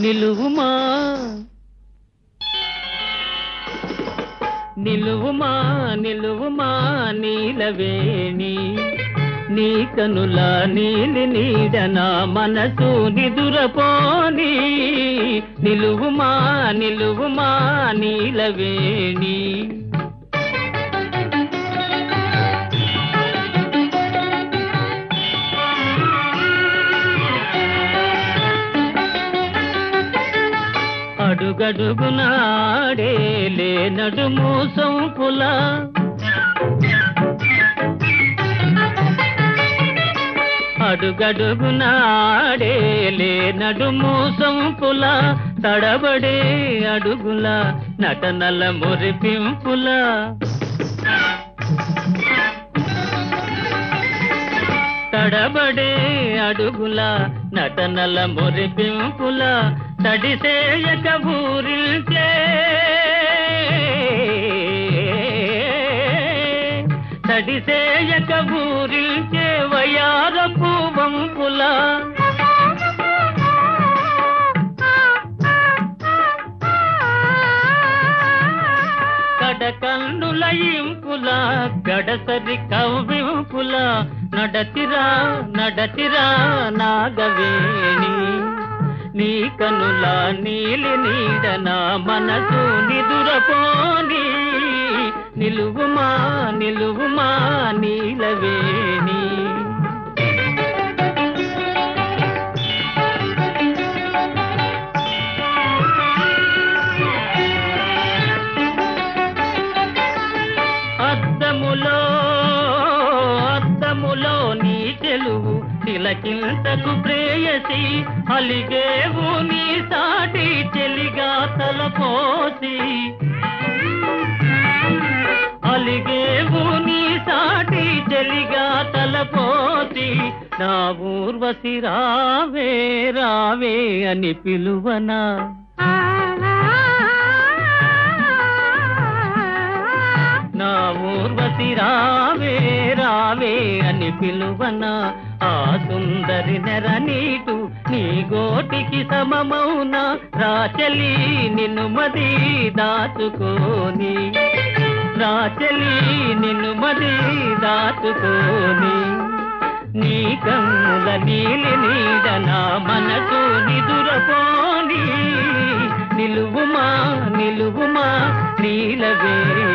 నిలువుమా? నిలువుమా నిలువుమా నీలవేణి. నీ కనుల నీలి నీడన మనసు నిదురపోని. నిలువుమా నిలువుమా నీలవేణి. అడుగడుగునాడే లే నడుము సొంపుల అడుగడుగునాడే లే నడుము సొంపుల తడబడే అడుగుల నటనల మురిపింపుల. తడబడే అడుగుల నటనల మురిపింపుల. తడిసేయక ఊరిల్చే తడిసేయక ఊరిల్చే వయారపు వంపుల కడకన్నుల ఇంపుల గడసరి కవ్వింపుల. నడతిరా నడతిరా నాగవే. నీ కనుల నీలి నీడన మనసు నిదురపోని. నిలువుమా నిలువుమా నీలవేణి. అద్దములో అద్దములో నీ తెలుగు తిలకింతకు ప్రేయసి అలిగేవు నీ సాటి చెలిగా తలపోసి అలిగేవు నీ సాటి చెలిగా తలపోసి నా ఊర్వశి రావే రావే అని పిలువనా. నా ఊర్వశి రావే రావే అని పిలువనా. ఆ సుందరి నెర నీటు నీ గోటికి సమమౌన రాచలి నిన్ను మది దాచుకోని. రాచలి నిన్ను మది దాచుకోని. నీ కన్నుల నీలి నీడ నా మనసు నిదురపోని. నిలువుమా నిలువుమా నీలవే